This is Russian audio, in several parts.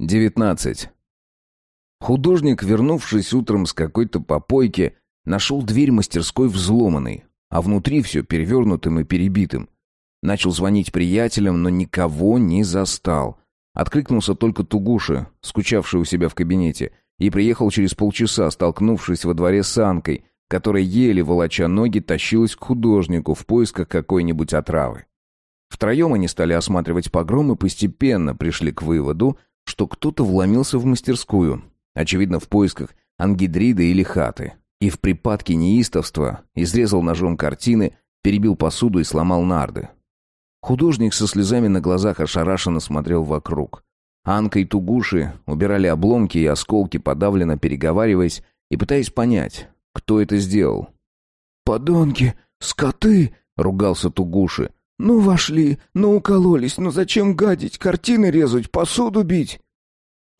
19. Художник, вернувшись утром с какой-то попойки, нашел дверь мастерской взломанной, а внутри все перевернутым и перебитым. Начал звонить приятелям, но никого не застал. Откликнулся только Тугуши, скучавший у себя в кабинете, и приехал через полчаса, столкнувшись во дворе с Анкой, которая еле волоча ноги тащилась к художнику в поисках какой-нибудь отравы. Втроем они стали осматривать погром и постепенно пришли к выводу, что кто-то вломился в мастерскую, очевидно, в поисках ангидрида или хаты, и в припадке неистовства изрезал ножом картины, перебил посуду и сломал нарды. Художник со слезами на глазах ошарашенно смотрел вокруг. Анка и Тугуши убирали обломки и осколки, подавленно переговариваясь и пытаясь понять, кто это сделал. «Подонки! Скоты!» — ругался Тугуши. «Ну, вошли, ну, укололись, ну зачем гадить, картины резать, посуду бить?»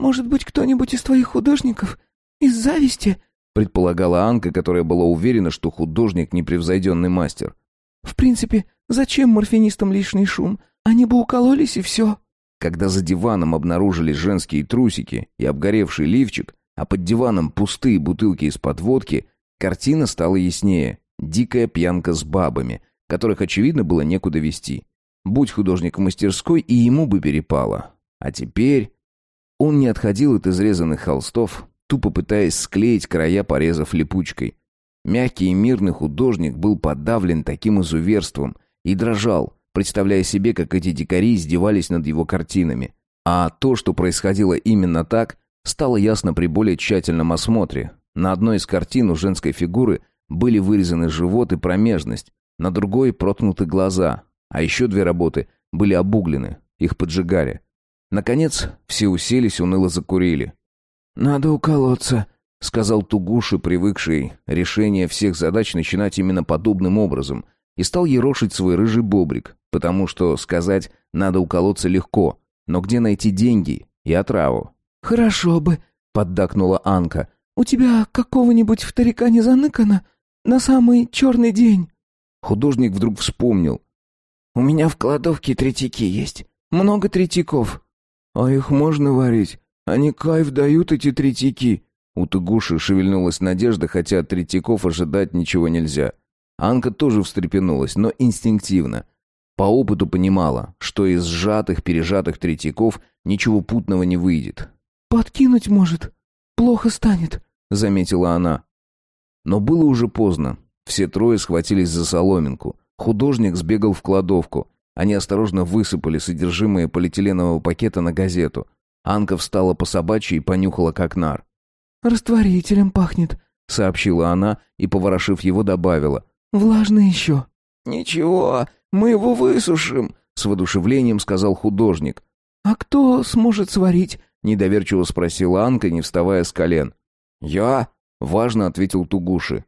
«Может быть, кто-нибудь из твоих художников? Из зависти?» предполагала Анка, которая была уверена, что художник непревзойденный мастер. «В принципе, зачем морфинистам лишний шум? Они бы укололись и все». Когда за диваном обнаружились женские трусики и обгоревший лифчик, а под диваном пустые бутылки из-под водки, картина стала яснее. Дикая пьянка с бабами, которых, очевидно, было некуда вести. Будь художник в мастерской, и ему бы перепало. А теперь... Он не отходил от изрезанных холстов, тупо пытаясь склеить края порезов липучкой. Мягкий и мирный художник был подавлен таким изуверством и дрожал, представляя себе, как эти дикари издевались над его картинами. А то, что происходило именно так, стало ясно при более тщательном осмотре. На одной из картин у женской фигуры были вырезаны живот и промежность, на другой проткнуты глаза, а еще две работы были обуглены, их поджигали. Наконец, все уселись, уныло закурили. «Надо уколоться», — сказал Тугуши, привыкший решение всех задач начинать именно подобным образом, и стал ерошить свой рыжий бобрик, потому что сказать «надо уколоться» легко, но где найти деньги и отраву? «Хорошо бы», — поддакнула Анка. «У тебя какого-нибудь вторика не заныкано? На самый черный день?» Художник вдруг вспомнил. «У меня в кладовке третики есть. Много третиков». «А их можно варить? Они кайф дают, эти третики». У Тугуши шевельнулась надежда, хотя от третиков ожидать ничего нельзя. Анка тоже встрепенулась, но инстинктивно. По опыту понимала, что из сжатых, пережатых третиков ничего путного не выйдет. «Подкинуть может. Плохо станет», — заметила она. Но было уже поздно. Все трое схватились за соломинку. Художник сбегал в кладовку. Они осторожно высыпали содержимое полиэтиленового пакета на газету. Анка встала по собачьей и понюхала как нар. «Растворителем пахнет», — сообщила она и, поворошив его, добавила. «Влажно еще». «Ничего, мы его высушим», — с воодушевлением сказал художник. «А кто сможет сварить?» — недоверчиво спросила Анка, не вставая с колен. «Я?» — важно ответил Тугуши.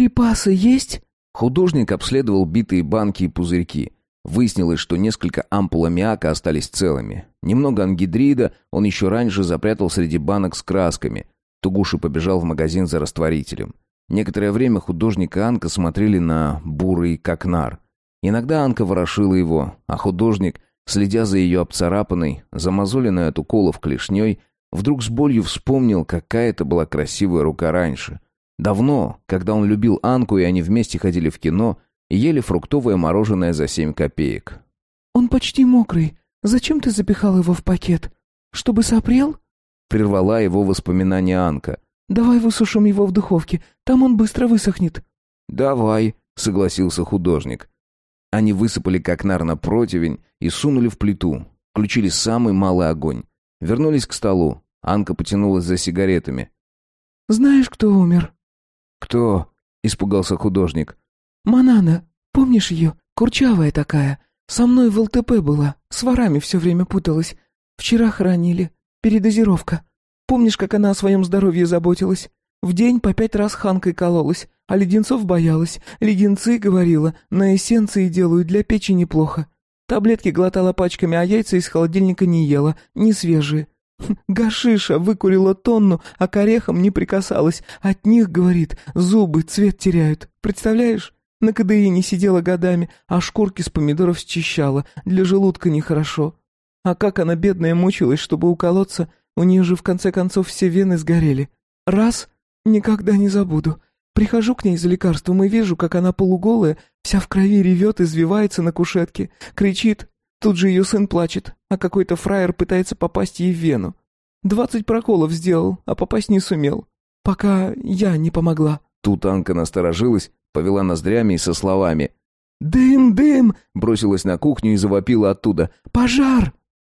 «Припасы есть?» Художник обследовал битые банки и пузырьки. Выяснилось, что несколько ампул аммиака остались целыми. Немного ангидрида он еще раньше запрятал среди банок с красками. Тугуши побежал в магазин за растворителем. Некоторое время художник и Анка смотрели на бурый кокнар. Иногда Анка ворошила его, а художник, следя за ее обцарапанной, замазоленной от уколов клешней, вдруг с болью вспомнил, какая это была красивая рука раньше — Давно, когда он любил Анку, и они вместе ходили в кино и ели фруктовое мороженое за семь копеек. «Он почти мокрый. Зачем ты запихал его в пакет? Чтобы сопрел?» Прервала его воспоминания Анка. «Давай высушим его в духовке, там он быстро высохнет». «Давай», — согласился художник. Они высыпали как нар на противень и сунули в плиту. Включили самый малый огонь. Вернулись к столу. Анка потянулась за сигаретами. «Знаешь, кто умер?» «Кто?» — испугался художник. «Манана. Помнишь ее? Курчавая такая. Со мной в ЛТП была. С ворами все время путалась. Вчера хоронили. Передозировка. Помнишь, как она о своем здоровье заботилась? В день по пять раз ханкой кололась, а леденцов боялась. Леденцы, говорила, на эссенции делают для печени плохо. Таблетки глотала пачками, а яйца из холодильника не ела, не свежие. Гашиша выкурила тонну, а к орехам не прикасалась. От них, говорит, зубы цвет теряют. Представляешь? На кадеине сидела годами, а шкурки с помидоров счищала. Для желудка нехорошо. А как она, бедная, мучилась, чтобы уколоться, У нее же в конце концов все вены сгорели. Раз — никогда не забуду. Прихожу к ней за лекарством и вижу, как она полуголая, вся в крови ревет, извивается на кушетке, кричит. Тут же ее сын плачет, а какой-то фраер пытается попасть ей в вену. Двадцать проколов сделал, а попасть не сумел. Пока я не помогла. Тут Анка насторожилась, повела ноздрями и со словами «Дым, дым!» бросилась на кухню и завопила оттуда «Пожар!»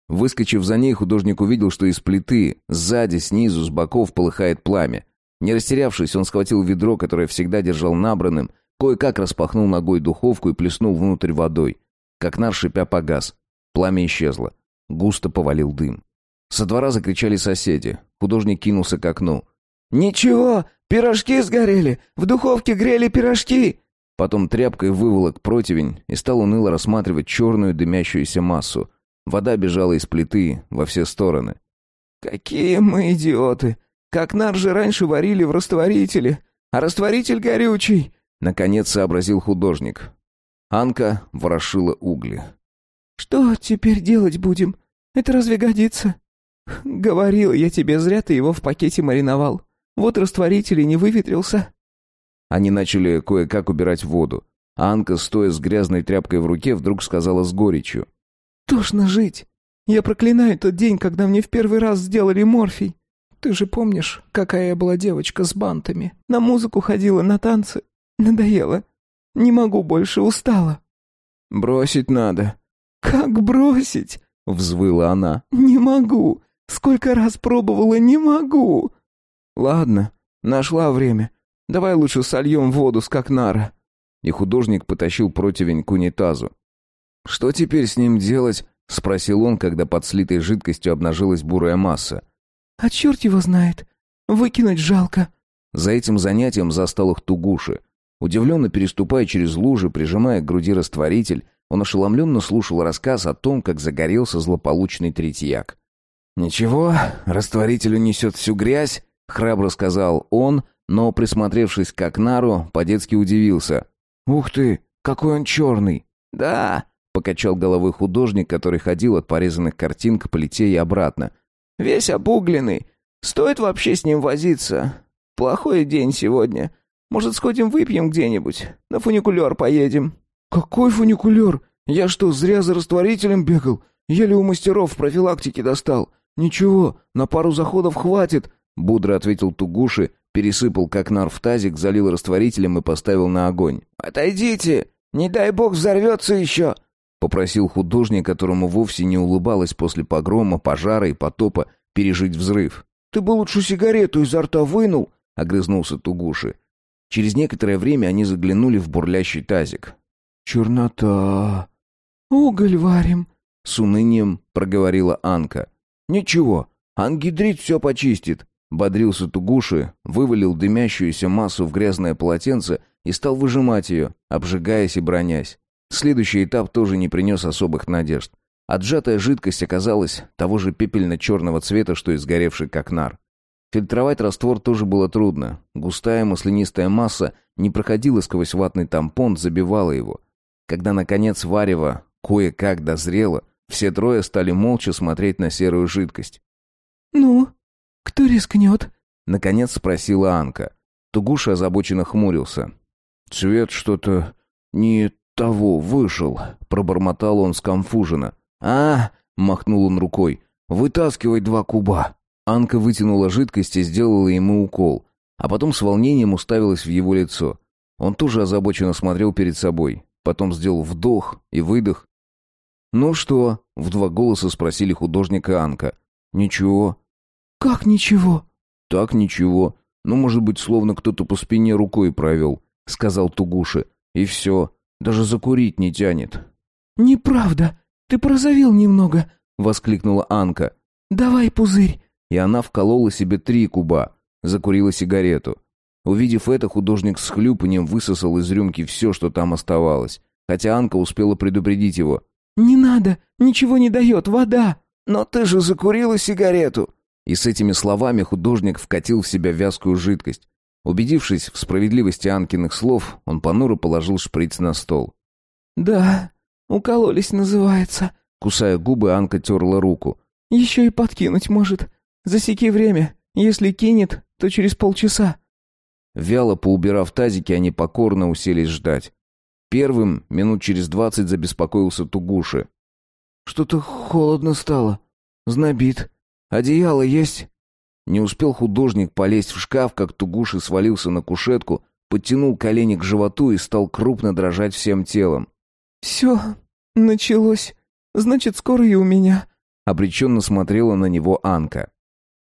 Выскочив за ней, художник увидел, что из плиты, сзади, снизу, с боков полыхает пламя. Не растерявшись, он схватил ведро, которое всегда держал набранным, кое-как распахнул ногой духовку и плеснул внутрь водой. Как нар шипя погас. Пламя исчезло. Густо повалил дым. Со двора закричали соседи. Художник кинулся к окну. «Ничего, пирожки сгорели! В духовке грели пирожки!» Потом тряпкой выволок противень и стал уныло рассматривать черную дымящуюся массу. Вода бежала из плиты во все стороны. «Какие мы идиоты! Как нар же раньше варили в растворителе, а растворитель горючий!» Наконец сообразил художник. Анка ворошила угли. «Что теперь делать будем? Это разве годится?» «Говорил я тебе, зря ты его в пакете мариновал. Вот растворитель и не выветрился». Они начали кое-как убирать воду. А Анка, стоя с грязной тряпкой в руке, вдруг сказала с горечью. «Тошно жить. Я проклинаю тот день, когда мне в первый раз сделали морфий. Ты же помнишь, какая я была девочка с бантами? На музыку ходила, на танцы. Надоело. Не могу больше, устала». «Бросить надо». «Как бросить?» — взвыла она. «Не могу. Сколько раз пробовала, не могу». «Ладно, нашла время. Давай лучше сольем воду с кокнара». И художник потащил противень к унитазу. «Что теперь с ним делать?» — спросил он, когда под слитой жидкостью обнажилась бурая масса. «А черт его знает. Выкинуть жалко». За этим занятием застал их Тугуши. Удивленно переступая через лужи, прижимая к груди растворитель, он ошеломленно слушал рассказ о том, как загорелся злополучный третьяк. «Ничего, растворитель унесет всю грязь», — храбро сказал он, но, присмотревшись к Акнару, по-детски удивился. «Ух ты, какой он черный!» «Да», — покачал головой художник, который ходил от порезанных картин к плите и обратно. «Весь обугленный. Стоит вообще с ним возиться. Плохой день сегодня. Может, сходим выпьем где-нибудь? На фуникулер поедем». «Какой фуникулер? Я что, зря за растворителем бегал? Еле у мастеров профилактики достал. Ничего, на пару заходов хватит», — бодро ответил Тугуши, пересыпал кокнар в тазик, залил растворителем и поставил на огонь. «Отойдите! Не дай бог взорвется еще!» — попросил художник, которому вовсе не улыбалось после погрома, пожара и потопа пережить взрыв. «Ты бы лучше сигарету изо рта вынул!» — огрызнулся Тугуши. Через некоторое время они заглянули в бурлящий тазик. «Чернота!» «Уголь варим!» — с унынием проговорила Анка. «Ничего, ангидрит все почистит!» Бодрился Тугуши, вывалил дымящуюся массу в грязное полотенце и стал выжимать ее, обжигаясь и бронясь. Следующий этап тоже не принес особых надежд. Отжатая жидкость оказалась того же пепельно-черного цвета, что и сгоревший кокнар. Фильтровать раствор тоже было трудно. Густая маслянистая масса не проходила сквозь ватный тампон, забивала его. Когда, наконец, варево кое-как дозрело, все трое стали молча смотреть на серую жидкость. «Ну, кто рискнет?» — наконец спросила Анка. Тугуша озабоченно хмурился. «Цвет что-то не того вышел», — пробормотал он скомфуженно. «А!» — махнул он рукой. «Вытаскивай два куба». Анка вытянула жидкость и сделала ему укол, а потом с волнением уставилась в его лицо. Он тоже озабоченно смотрел перед собой, потом сделал вдох и выдох. «Ну что?» — в два голоса спросили художника Анка. «Ничего». «Как ничего?» «Так ничего. Ну, может быть, словно кто-то по спине рукой провел», — сказал Тугуши. «И все. Даже закурить не тянет». «Неправда. Ты прозовел немного», — воскликнула Анка. «Давай пузырь». И она вколола себе три куба, закурила сигарету. Увидев это, художник с хлюпанием высосал из рюмки все, что там оставалось. Хотя Анка успела предупредить его. «Не надо, ничего не дает, вода!» «Но ты же закурила сигарету!» И с этими словами художник вкатил в себя вязкую жидкость. Убедившись в справедливости Анкиных слов, он понуро положил шприц на стол. «Да, укололись, называется». Кусая губы, Анка терла руку. «Еще и подкинуть может. Засеки время. Если кинет, то через полчаса». Вяло поубирав тазики, они покорно уселись ждать. Первым, минут через двадцать, забеспокоился Тугуши. «Что-то холодно стало. Знобит. Одеяло есть?» Не успел художник полезть в шкаф, как Тугуши свалился на кушетку, подтянул колени к животу и стал крупно дрожать всем телом. «Все, началось. Значит, скоро и у меня», — обреченно смотрела на него Анка.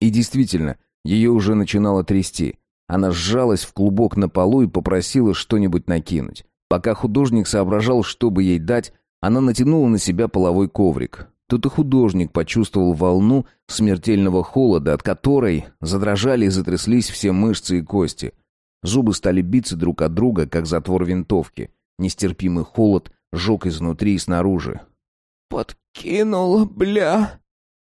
И действительно, ее уже начинало трясти. Она сжалась в клубок на полу и попросила что-нибудь накинуть. Пока художник соображал, что бы ей дать, она натянула на себя половой коврик. Тут и художник почувствовал волну смертельного холода, от которой задрожали и затряслись все мышцы и кости. Зубы стали биться друг от друга, как затвор винтовки. Нестерпимый холод жег изнутри и снаружи. «Подкинула, бля!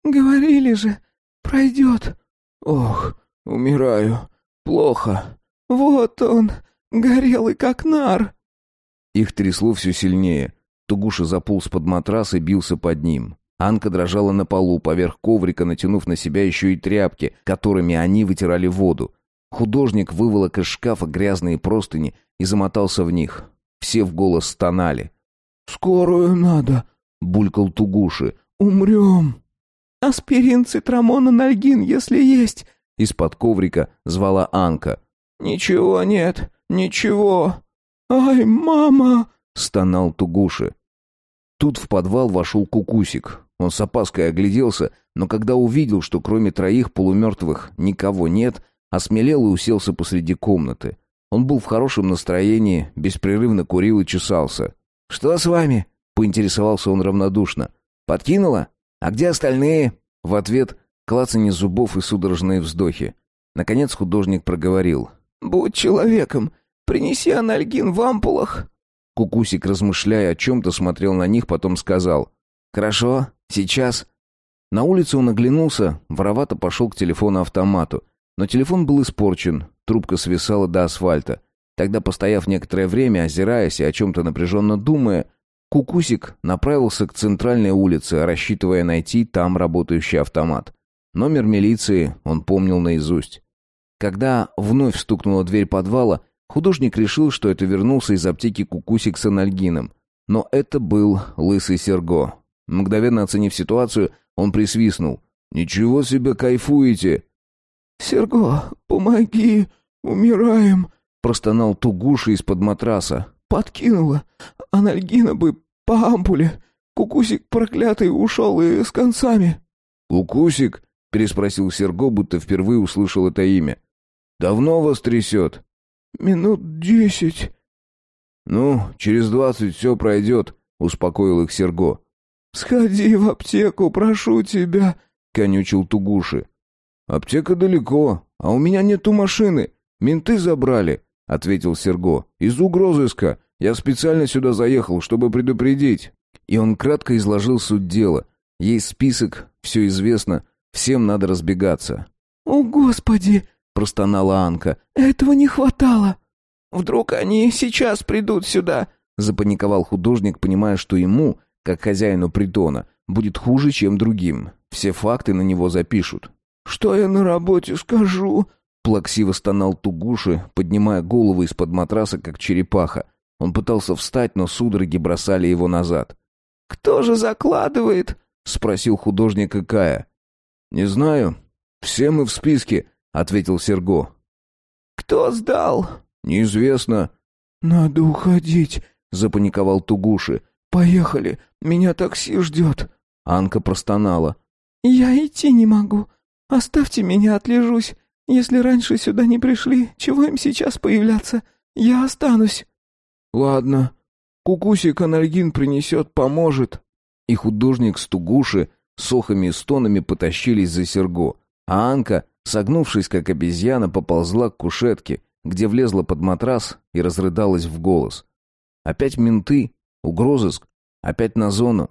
Говорили же, пройдет!» «Ох, умираю. Плохо». «Вот он, горелый как нар!» Их трясло все сильнее. Тугуша заполз под матрас и бился под ним. Анка дрожала на полу, поверх коврика, натянув на себя еще и тряпки, которыми они вытирали воду. Художник выволок из шкафа грязные простыни и замотался в них. Все в голос стонали. «Скорую надо», — булькал Тугуши. «Умрем». «Аспирин, цитрамон, анальгин, если есть», — из-под коврика звала Анка. «Ничего нет, ничего». «Ай, мама!» — стонал Тугуши. Тут в подвал вошел Кукусик. Он с опаской огляделся, но когда увидел, что кроме троих полумертвых никого нет, осмелел и уселся посреди комнаты. Он был в хорошем настроении, беспрерывно курил и чесался. «Что с вами?» — поинтересовался он равнодушно. «Подкинула? А где остальные?» В ответ клацанье зубов и судорожные вздохи. Наконец художник проговорил. «Будь человеком, принеси анальгин в ампулах». Кукусик, размышляя о чем-то, смотрел на них, потом сказал. «Хорошо, сейчас». На улице он оглянулся, воровато пошел к телефону-автомату. Но телефон был испорчен, трубка свисала до асфальта. Тогда, постояв некоторое время, озираясь и о чем-то напряженно думая, Кукусик направился к центральной улице, рассчитывая найти там работающий автомат. Номер милиции он помнил наизусть. Когда вновь стукнула дверь подвала, Художник решил, что это вернулся из аптеки кукусик с анальгином. Но это был лысый Серго. Мгновенно оценив ситуацию, он присвистнул. «Ничего себе кайфуете!» «Серго, помоги! Умираем!» Простонал Тугуша из-под матраса. «Подкинула! Анальгина бы по ампуле! Кукусик проклятый ушел и с концами!» «Кукусик?» — переспросил Серго, будто впервые услышал это имя. «Давно вас трясет?» «Минут десять». «Ну, через двадцать все пройдет», — успокоил их Серго. «Сходи в аптеку, прошу тебя», — конючил Тугуши. «Аптека далеко, а у меня нету машины. Менты забрали», — ответил Серго. «Из угрозыска. Я специально сюда заехал, чтобы предупредить». И он кратко изложил суть дела. Есть список, все известно, всем надо разбегаться. «О, Господи!» — простонала Анка. «Этого не хватало!» «Вдруг они сейчас придут сюда?» — запаниковал художник, понимая, что ему, как хозяину притона, будет хуже, чем другим. Все факты на него запишут. «Что я на работе скажу?» — плаксиво стонал Тугуши, поднимая голову из-под матраса, как черепаха. Он пытался встать, но судороги бросали его назад. «Кто же закладывает?» — спросил художник Кая. «Не знаю. Все мы в списке», — ответил Серго. «Кто сдал?» «Неизвестно». «Надо уходить», — запаниковал Тугуши. «Поехали, меня такси ждет». Анка простонала. «Я идти не могу. Оставьте меня, отлежусь. Если раньше сюда не пришли, чего им сейчас появляться? Я останусь». «Ладно. Кукусик анальгин принесет, поможет». И художник с Тугуши с охами и стонами потащились за Серго, а Анка Согнувшись, как обезьяна, поползла к кушетке, где влезла под матрас и разрыдалась в голос. Опять менты, угрозыск, опять на зону.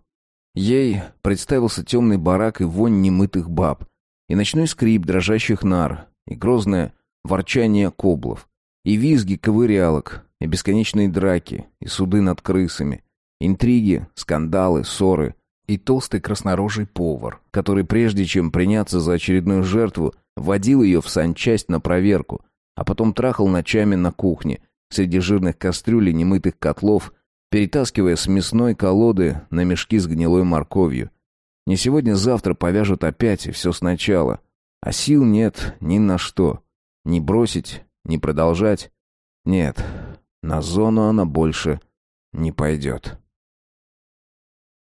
Ей представился темный барак и вонь немытых баб, и ночной скрип дрожащих нар, и грозное ворчание коблов, и визги ковырялок, и бесконечные драки, и суды над крысами, интриги, скандалы, ссоры, и толстый краснорожий повар, который прежде чем приняться за очередную жертву, водил ее в санчасть на проверку, а потом трахал ночами на кухне, среди жирных кастрюль и немытых котлов, перетаскивая с мясной колоды на мешки с гнилой морковью. Не сегодня-завтра повяжут опять, и все сначала. А сил нет ни на что. Ни бросить, ни продолжать. Нет, на зону она больше не пойдет.